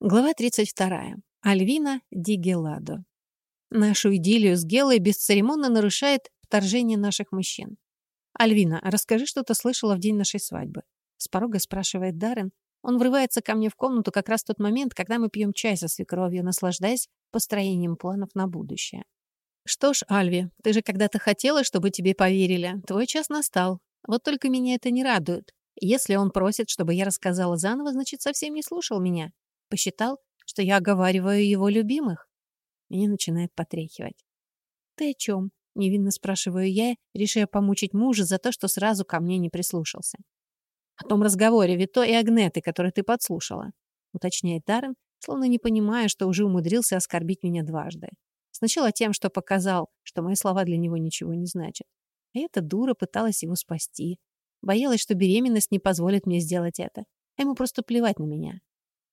Глава 32. Альвина Дигеладо. Нашу идиллию с Гелой бесцеремонно нарушает вторжение наших мужчин. «Альвина, расскажи, что ты слышала в день нашей свадьбы». С порога спрашивает Даррен. Он врывается ко мне в комнату как раз в тот момент, когда мы пьем чай со свекровью, наслаждаясь построением планов на будущее. «Что ж, Альви, ты же когда-то хотела, чтобы тебе поверили. Твой час настал. Вот только меня это не радует. Если он просит, чтобы я рассказала заново, значит, совсем не слушал меня. Посчитал, что я оговариваю его любимых? Меня начинает потряхивать. «Ты о чем?» — невинно спрашиваю я, решая помучить мужа за то, что сразу ко мне не прислушался. «О том разговоре Вито и Агнеты, который ты подслушала», — уточняет Даррен, словно не понимая, что уже умудрился оскорбить меня дважды. Сначала тем, что показал, что мои слова для него ничего не значат. А эта дура пыталась его спасти. Боялась, что беременность не позволит мне сделать это. А ему просто плевать на меня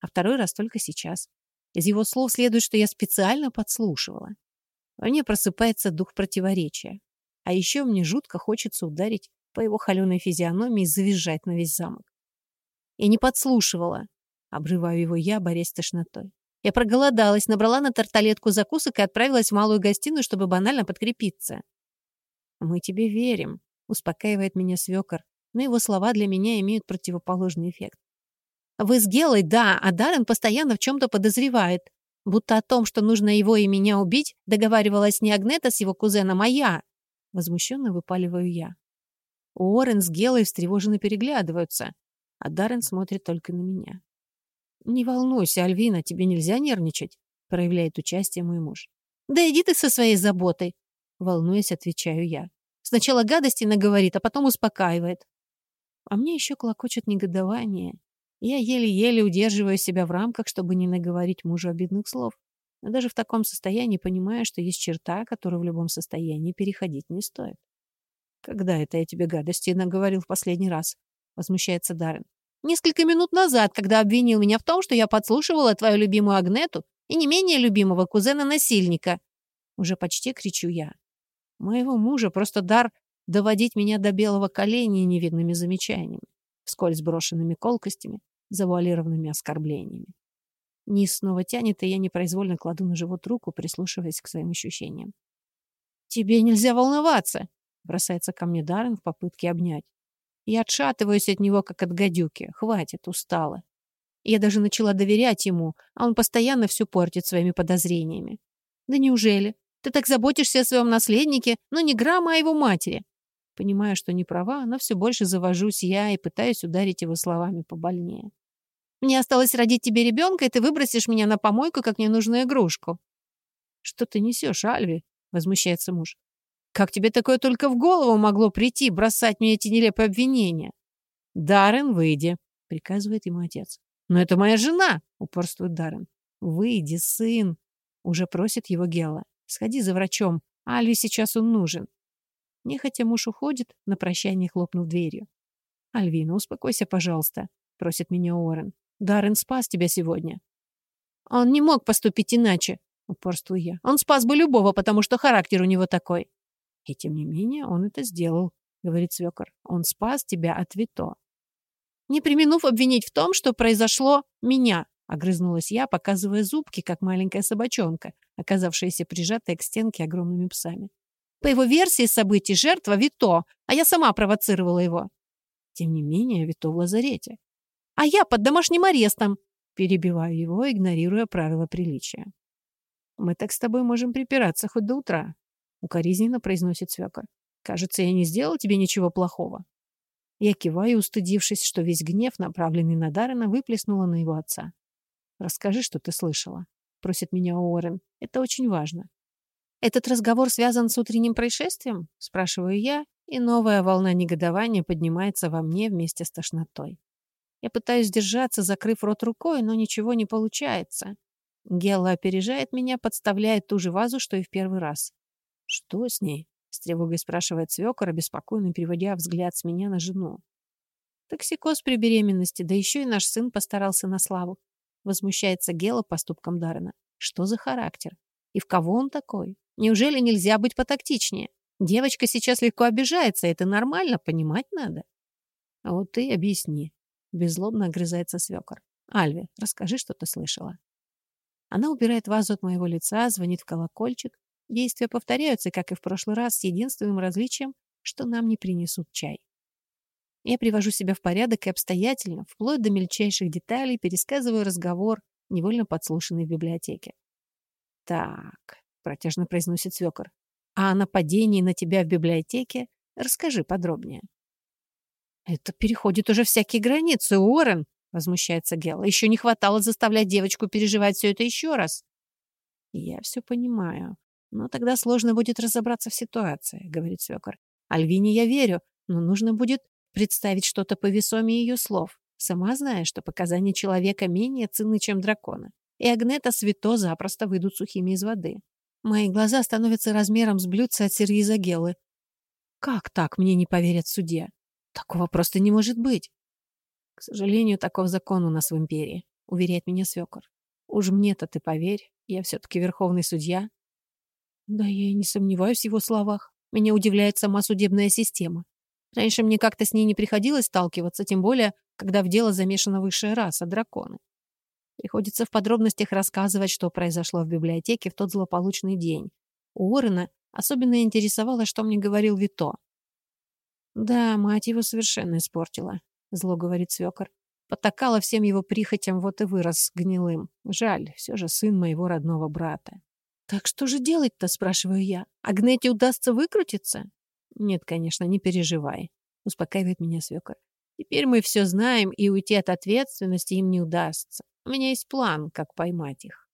а второй раз только сейчас. Из его слов следует, что я специально подслушивала. Во мне просыпается дух противоречия. А еще мне жутко хочется ударить по его холеной физиономии и завизжать на весь замок. Я не подслушивала. Обрываю его я, борясь с тошнотой. Я проголодалась, набрала на тарталетку закусок и отправилась в малую гостиную, чтобы банально подкрепиться. «Мы тебе верим», — успокаивает меня свекор, но его слова для меня имеют противоположный эффект. Вы с Гелой, да, а Даррен постоянно в чем-то подозревает. Будто о том, что нужно его и меня убить, договаривалась не Агнета с его кузеном, а я. Возмущенно выпаливаю я. Уоррен с Гелой встревоженно переглядываются, а Даррен смотрит только на меня. «Не волнуйся, Альвина, тебе нельзя нервничать», — проявляет участие мой муж. «Да иди ты со своей заботой», — волнуясь, отвечаю я. Сначала гадости наговорит, а потом успокаивает. А мне еще клокочет негодование. Я еле-еле удерживаю себя в рамках, чтобы не наговорить мужу обидных слов. Но даже в таком состоянии понимаю, что есть черта, которую в любом состоянии переходить не стоит. «Когда это я тебе гадости наговорил в последний раз?» — возмущается Даррен. «Несколько минут назад, когда обвинил меня в том, что я подслушивала твою любимую Агнету и не менее любимого кузена-насильника». Уже почти кричу я. Моего мужа просто дар доводить меня до белого коленя невидными замечаниями вскользь брошенными колкостями, завуалированными оскорблениями. Низ снова тянет, и я непроизвольно кладу на живот руку, прислушиваясь к своим ощущениям. «Тебе нельзя волноваться!» — бросается ко мне Даррен в попытке обнять. Я отшатываюсь от него, как от гадюки. Хватит, устала. Я даже начала доверять ему, а он постоянно все портит своими подозрениями. Да неужели? Ты так заботишься о своем наследнике, но не грамма о его матери. Понимая, что не права, но все больше завожусь я и пытаюсь ударить его словами побольнее. «Мне осталось родить тебе ребенка, и ты выбросишь меня на помойку, как ненужную игрушку». «Что ты несешь, Альви?» — возмущается муж. «Как тебе такое только в голову могло прийти, бросать мне эти нелепые обвинения?» «Даррен, выйди», — приказывает ему отец. «Но это моя жена», — упорствует Даррен. «Выйди, сын», — уже просит его Гела. «Сходи за врачом. Альви сейчас он нужен». Нехотя муж уходит, на прощание хлопнув дверью. «Альвина, успокойся, пожалуйста», — просит меня Уоррен. «Даррен спас тебя сегодня». «Он не мог поступить иначе», — упорствую я. «Он спас бы любого, потому что характер у него такой». «И тем не менее он это сделал», — говорит свекор. «Он спас тебя от Вито». «Не применув обвинить в том, что произошло меня», — огрызнулась я, показывая зубки, как маленькая собачонка, оказавшаяся прижатая к стенке огромными псами. По его версии событий жертва Вито, а я сама провоцировала его. Тем не менее, Вито в лазарете. А я под домашним арестом. Перебиваю его, игнорируя правила приличия. «Мы так с тобой можем припираться хоть до утра», — укоризненно произносит свекор. «Кажется, я не сделал тебе ничего плохого». Я киваю, устыдившись, что весь гнев, направленный на Даррена, выплеснула на его отца. «Расскажи, что ты слышала», — просит меня Уоррен. «Это очень важно». «Этот разговор связан с утренним происшествием?» – спрашиваю я, и новая волна негодования поднимается во мне вместе с тошнотой. Я пытаюсь держаться, закрыв рот рукой, но ничего не получается. Гелла опережает меня, подставляя ту же вазу, что и в первый раз. «Что с ней?» — с тревогой спрашивает свекор, обеспокоенно переводя взгляд с меня на жену. «Токсикоз при беременности, да еще и наш сын постарался на славу». Возмущается Гела поступком Даррена. «Что за характер? И в кого он такой?» Неужели нельзя быть потактичнее? Девочка сейчас легко обижается, это нормально, понимать надо. А вот ты объясни. Беззлобно огрызается свекор. Альви, расскажи, что ты слышала. Она убирает вазу от моего лица, звонит в колокольчик. Действия повторяются, как и в прошлый раз, с единственным различием, что нам не принесут чай. Я привожу себя в порядок и обстоятельно, вплоть до мельчайших деталей, пересказываю разговор, невольно подслушанный в библиотеке. «Так», — протяжно произносит свекор, «а о нападении на тебя в библиотеке расскажи подробнее». «Это переходит уже всякие границы, Уоррен!» — возмущается Гелла. «Еще не хватало заставлять девочку переживать все это еще раз». «Я все понимаю. Но тогда сложно будет разобраться в ситуации», — говорит свекор. «Альвине я верю, но нужно будет представить что-то повесомее ее слов. Сама знаешь, что показания человека менее ценны, чем дракона. И Агнета Свято запросто выйдут сухими из воды. Мои глаза становятся размером с блюдца от сервиза Гелы. Как так мне не поверят в суде? Такого просто не может быть. К сожалению, таков закон у нас в империи, уверяет меня свекор. Уж мне-то ты поверь, я все-таки верховный судья. Да я и не сомневаюсь в его словах. Меня удивляет сама судебная система. Раньше мне как-то с ней не приходилось сталкиваться, тем более, когда в дело замешана высшая раса, драконы. Приходится в подробностях рассказывать, что произошло в библиотеке в тот злополучный день. У Уоррена особенно интересовало, что мне говорил Вито. Да, мать его совершенно испортила, зло говорит свекор. Потакала всем его прихотям, вот и вырос гнилым. Жаль, все же сын моего родного брата. «Так что же делать-то?» — спрашиваю я. «Агнете удастся выкрутиться?» «Нет, конечно, не переживай», — успокаивает меня свекор. «Теперь мы все знаем, и уйти от ответственности им не удастся. У меня есть план, как поймать их».